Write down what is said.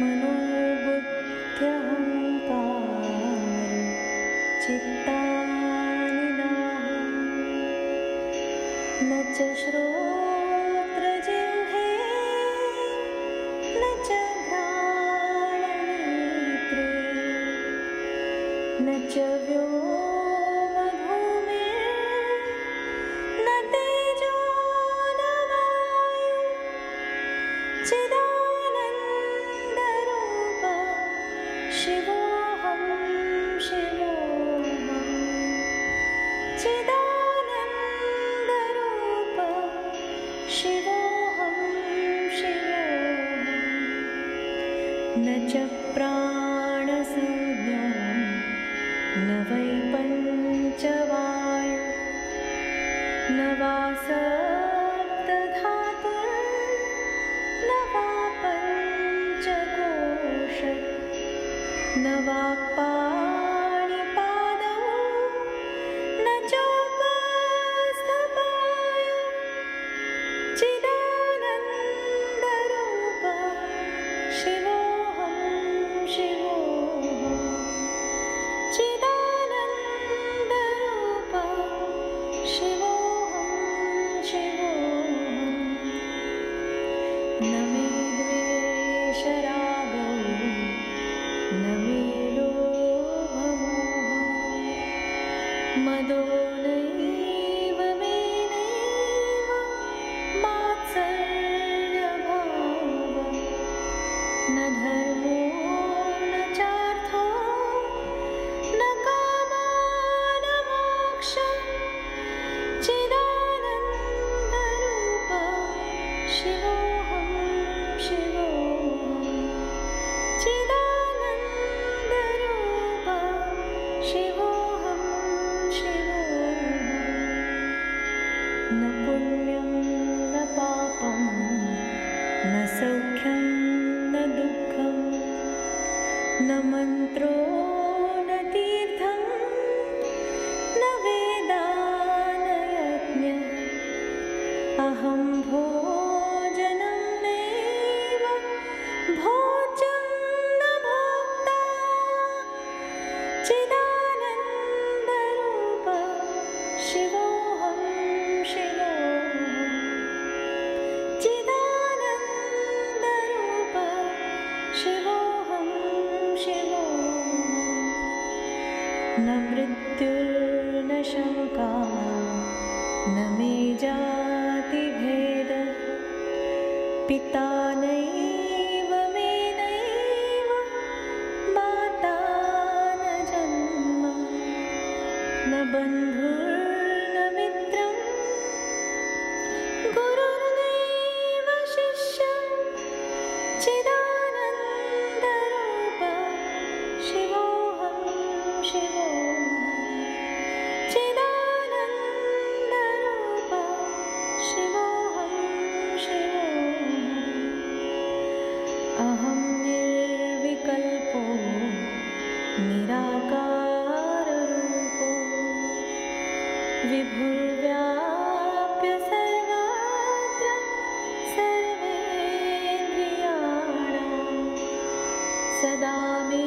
मनोबुद्ध्यहं पा चित्ताय न च श्रोत्रजे न च ब्राण न च प्राणसंज्ञा न वै पञ्चवायु न वा सप्तधातुर्न वा पञ्चकोश न वा पाणिपादौ लोभमोहः न पुण्यं न पापं न सौख्यं न दुःखं न मन्त्रो न तीर्थं न वेदा न यज्ञः अहं भोजनं नैव शङ्का न मे जातिभेद पिता नैव विभुव्याप्य सर्वा सर्वे सदा मे